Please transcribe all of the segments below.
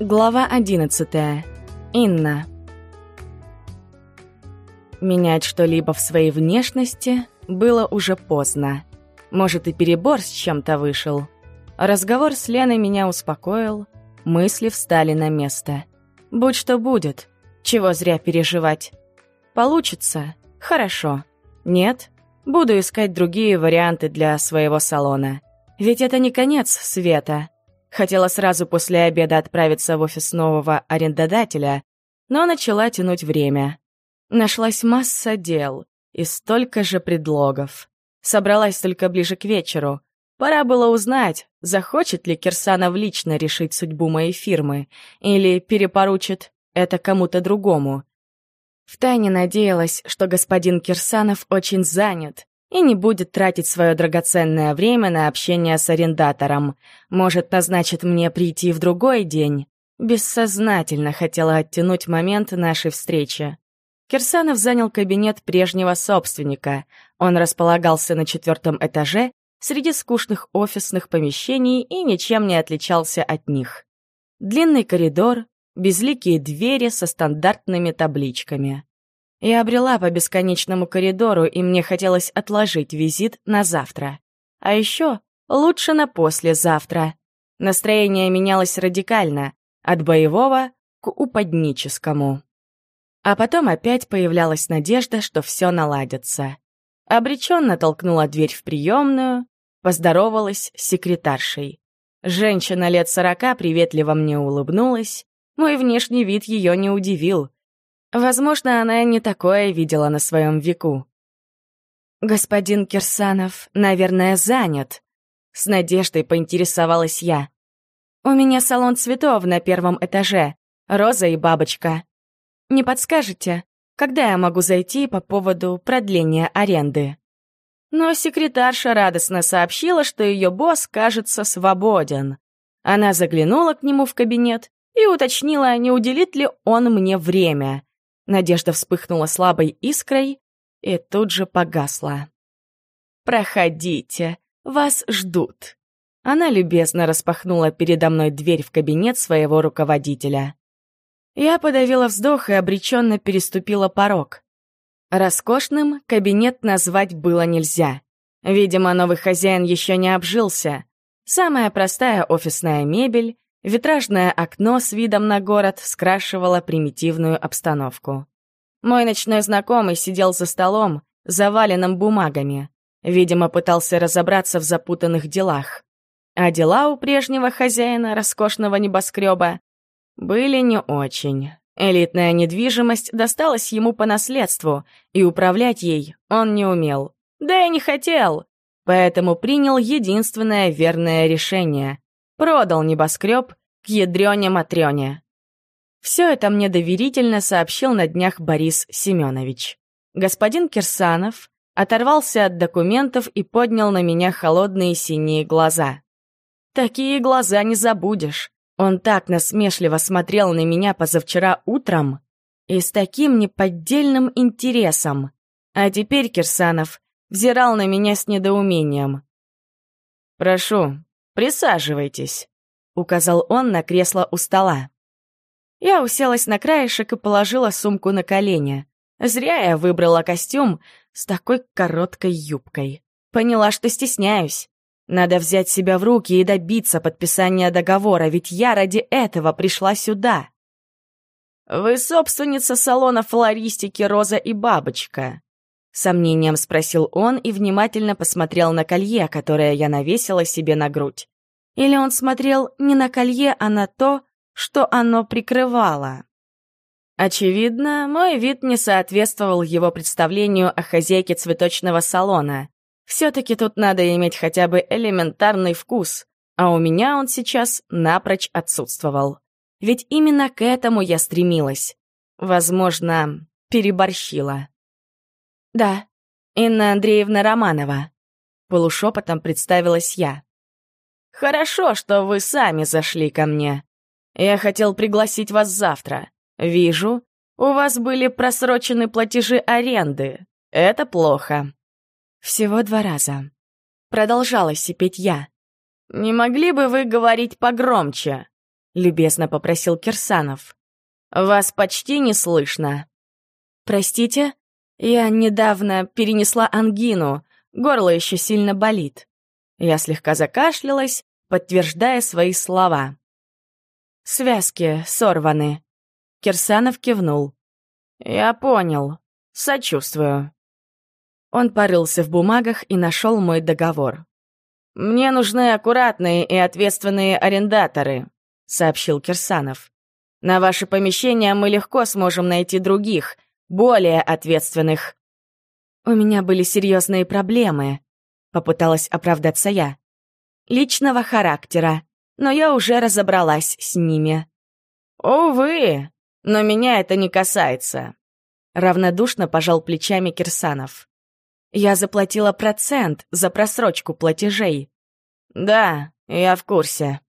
Глава 11. Инна. Менять что-либо в своей внешности было уже поздно. Может, и перебор с чем-то вышел. Разговор с Леной меня успокоил, мысли встали на место. Будь что будет, чего зря переживать. Получится? Хорошо. Нет? Буду искать другие варианты для своего салона. Ведь это не конец света. Хотела сразу после обеда отправиться в офис нового арендодателя, но начала тянуть время. Нашлась масса дел и столько же предлогов. Собралась только ближе к вечеру. Пора было узнать, захочет ли Кирсанов лично решить судьбу моей фирмы или перепоручит это кому-то другому. Втайне надеялась, что господин Кирсанов очень занят и не будет тратить свое драгоценное время на общение с арендатором. Может, назначит мне прийти в другой день. Бессознательно хотела оттянуть момент нашей встречи. Кирсанов занял кабинет прежнего собственника. Он располагался на четвертом этаже среди скучных офисных помещений и ничем не отличался от них. Длинный коридор, безликие двери со стандартными табличками. Я обрела по бесконечному коридору, и мне хотелось отложить визит на завтра. А еще лучше на послезавтра. Настроение менялось радикально, от боевого к упадническому. А потом опять появлялась надежда, что все наладится. Обреченно толкнула дверь в приемную, поздоровалась с секретаршей. Женщина лет сорока приветливо мне улыбнулась. Мой внешний вид ее не удивил. Возможно, она не такое видела на своем веку. «Господин Кирсанов, наверное, занят», — с надеждой поинтересовалась я. «У меня салон цветов на первом этаже, роза и бабочка. Не подскажете, когда я могу зайти по поводу продления аренды?» Но секретарша радостно сообщила, что ее босс, кажется, свободен. Она заглянула к нему в кабинет и уточнила, не уделит ли он мне время. Надежда вспыхнула слабой искрой и тут же погасла. «Проходите, вас ждут». Она любезно распахнула передо мной дверь в кабинет своего руководителя. Я подавила вздох и обреченно переступила порог. Роскошным кабинет назвать было нельзя. Видимо, новый хозяин еще не обжился. Самая простая офисная мебель, Витражное окно с видом на город скрашивало примитивную обстановку. Мой ночной знакомый сидел за столом, заваленным бумагами. Видимо, пытался разобраться в запутанных делах. А дела у прежнего хозяина роскошного небоскреба были не очень. Элитная недвижимость досталась ему по наследству, и управлять ей он не умел. Да и не хотел. Поэтому принял единственное верное решение — Продал небоскреб к ядрёне-матрёне. Все это мне доверительно сообщил на днях Борис Семенович. Господин Кирсанов оторвался от документов и поднял на меня холодные синие глаза. Такие глаза не забудешь. Он так насмешливо смотрел на меня позавчера утром и с таким неподдельным интересом. А теперь Кирсанов взирал на меня с недоумением. «Прошу, «Присаживайтесь», — указал он на кресло у стола. Я уселась на краешек и положила сумку на колени. Зря я выбрала костюм с такой короткой юбкой. Поняла, что стесняюсь. Надо взять себя в руки и добиться подписания договора, ведь я ради этого пришла сюда. «Вы собственница салона флористики «Роза и бабочка», Сомнением спросил он и внимательно посмотрел на колье, которое я навесила себе на грудь. Или он смотрел не на колье, а на то, что оно прикрывало. Очевидно, мой вид не соответствовал его представлению о хозяйке цветочного салона. Все-таки тут надо иметь хотя бы элементарный вкус, а у меня он сейчас напрочь отсутствовал. Ведь именно к этому я стремилась. Возможно, переборщила. «Да, Инна Андреевна Романова», — полушепотом представилась я. «Хорошо, что вы сами зашли ко мне. Я хотел пригласить вас завтра. Вижу, у вас были просрочены платежи аренды. Это плохо». Всего два раза. Продолжала сипеть я. «Не могли бы вы говорить погромче? — любезно попросил Кирсанов. «Вас почти не слышно». «Простите, я недавно перенесла ангину, горло еще сильно болит». Я слегка закашлялась, подтверждая свои слова. «Связки сорваны». Кирсанов кивнул. «Я понял. Сочувствую». Он порылся в бумагах и нашел мой договор. «Мне нужны аккуратные и ответственные арендаторы», — сообщил Кирсанов. «На ваше помещение мы легко сможем найти других, более ответственных». «У меня были серьезные проблемы», — попыталась оправдаться я. «Личного характера, но я уже разобралась с ними». «Увы, но меня это не касается», — равнодушно пожал плечами Кирсанов. «Я заплатила процент за просрочку платежей». «Да, я в курсе»,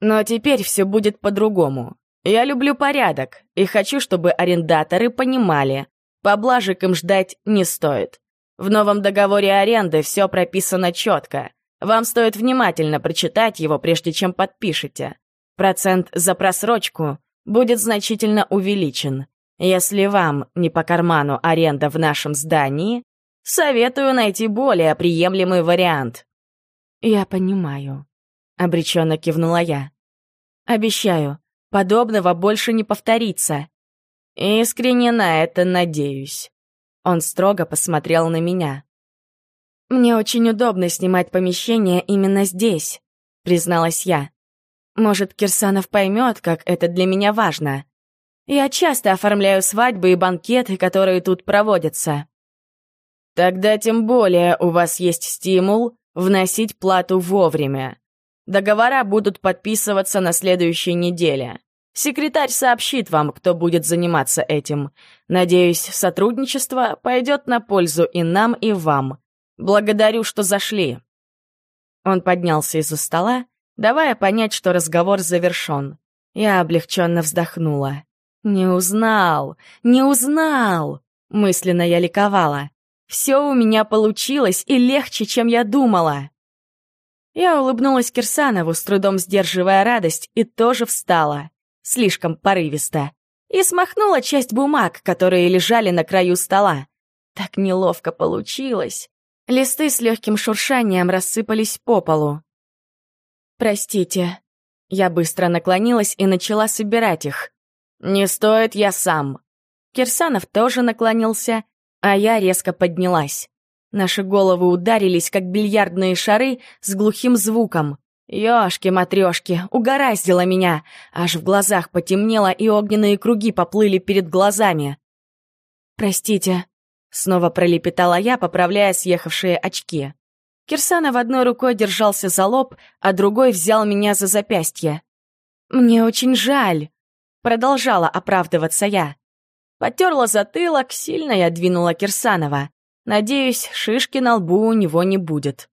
но теперь все будет по-другому. Я люблю порядок и хочу, чтобы арендаторы понимали, поблажек им ждать не стоит. В новом договоре аренды все прописано четко. Вам стоит внимательно прочитать его, прежде чем подпишете. Процент за просрочку будет значительно увеличен. Если вам не по карману аренда в нашем здании, советую найти более приемлемый вариант. Я понимаю. Обреченно кивнула я. Обещаю, подобного больше не повторится. Искренне на это надеюсь. Он строго посмотрел на меня. «Мне очень удобно снимать помещение именно здесь», — призналась я. «Может, Кирсанов поймет, как это для меня важно. Я часто оформляю свадьбы и банкеты, которые тут проводятся». «Тогда тем более у вас есть стимул вносить плату вовремя. Договора будут подписываться на следующей неделе. Секретарь сообщит вам, кто будет заниматься этим. Надеюсь, сотрудничество пойдет на пользу и нам, и вам. Благодарю, что зашли». Он поднялся из-за стола, давая понять, что разговор завершен. Я облегченно вздохнула. «Не узнал! Не узнал!» Мысленно я ликовала. «Все у меня получилось и легче, чем я думала!» Я улыбнулась Кирсанову, с трудом сдерживая радость, и тоже встала. Слишком порывисто. И смахнула часть бумаг, которые лежали на краю стола. Так неловко получилось. Листы с легким шуршанием рассыпались по полу. «Простите». Я быстро наклонилась и начала собирать их. «Не стоит, я сам». Кирсанов тоже наклонился, а я резко поднялась. Наши головы ударились, как бильярдные шары, с глухим звуком. Ёшки-матрёшки, угораздило меня. Аж в глазах потемнело, и огненные круги поплыли перед глазами. «Простите», — снова пролепетала я, поправляя съехавшие очки. Кирсанов одной рукой держался за лоб, а другой взял меня за запястье. «Мне очень жаль», — продолжала оправдываться я. Потерла затылок, сильно я двинула Кирсанова. Надеюсь, шишки на лбу у него не будет.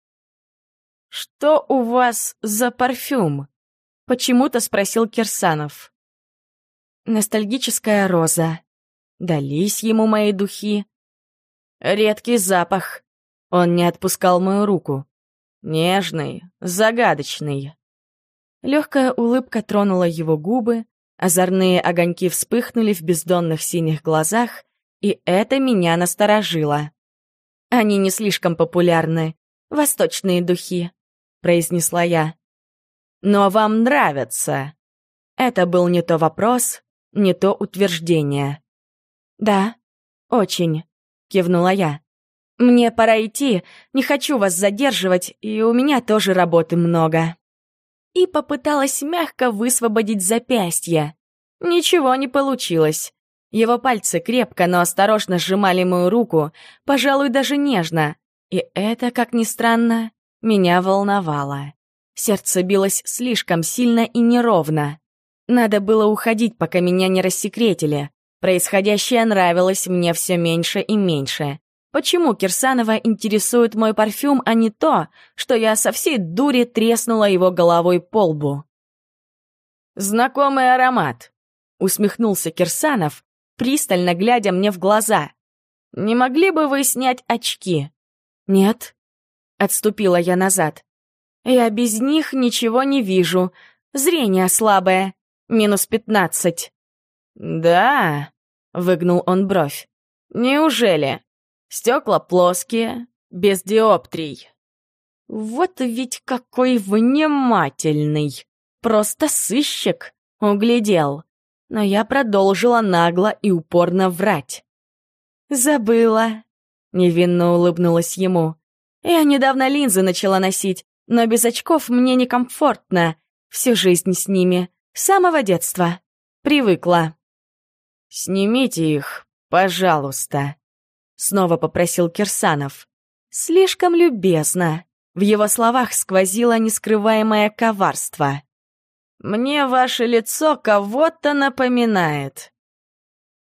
«Что у вас за парфюм?» — почему-то спросил Кирсанов. «Ностальгическая роза. Дались ему мои духи. Редкий запах. Он не отпускал мою руку. Нежный, загадочный». Легкая улыбка тронула его губы, озорные огоньки вспыхнули в бездонных синих глазах, и это меня насторожило. Они не слишком популярны. Восточные духи», — произнесла я. «Но вам нравятся?» Это был не то вопрос, не то утверждение. «Да, очень», — кивнула я. «Мне пора идти, не хочу вас задерживать, и у меня тоже работы много». И попыталась мягко высвободить запястье. Ничего не получилось. Его пальцы крепко, но осторожно сжимали мою руку, пожалуй, даже нежно. И это, как ни странно, меня волновало. Сердце билось слишком сильно и неровно. Надо было уходить, пока меня не рассекретили. Происходящее нравилось мне все меньше и меньше. Почему Кирсанова интересует мой парфюм, а не то, что я со всей дури треснула его головой по лбу? «Знакомый аромат», — усмехнулся Кирсанов, пристально глядя мне в глаза. «Не могли бы вы снять очки?» «Нет», — отступила я назад. «Я без них ничего не вижу. Зрение слабое. Минус пятнадцать». «Да?» — выгнул он бровь. «Неужели? Стекла плоские, без диоптрий». «Вот ведь какой внимательный! Просто сыщик!» — углядел. Но я продолжила нагло и упорно врать. «Забыла!» — невинно улыбнулась ему. «Я недавно линзы начала носить, но без очков мне некомфортно. Всю жизнь с ними, с самого детства. Привыкла». «Снимите их, пожалуйста», — снова попросил Кирсанов. «Слишком любезно». В его словах сквозило нескрываемое коварство. «Мне ваше лицо кого-то напоминает».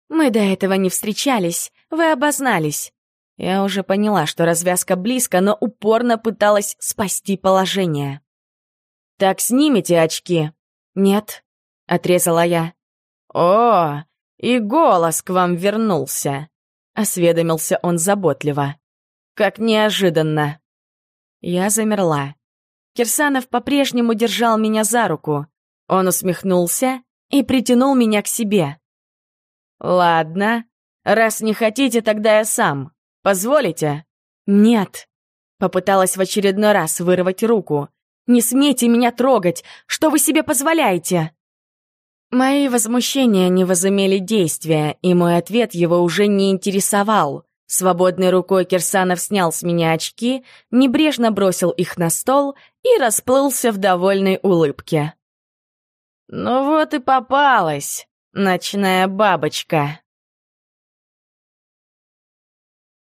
«Мы до этого не встречались, вы обознались». Я уже поняла, что развязка близко, но упорно пыталась спасти положение. «Так снимите очки?» «Нет», — отрезала я. «О, и голос к вам вернулся», — осведомился он заботливо. «Как неожиданно». Я замерла. Кирсанов по-прежнему держал меня за руку. Он усмехнулся и притянул меня к себе. «Ладно, раз не хотите, тогда я сам. Позволите?» «Нет», — попыталась в очередной раз вырвать руку. «Не смейте меня трогать! Что вы себе позволяете?» Мои возмущения не возымели действия, и мой ответ его уже не интересовал. Свободной рукой Кирсанов снял с меня очки, небрежно бросил их на стол и расплылся в довольной улыбке. «Ну вот и попалась, ночная бабочка»,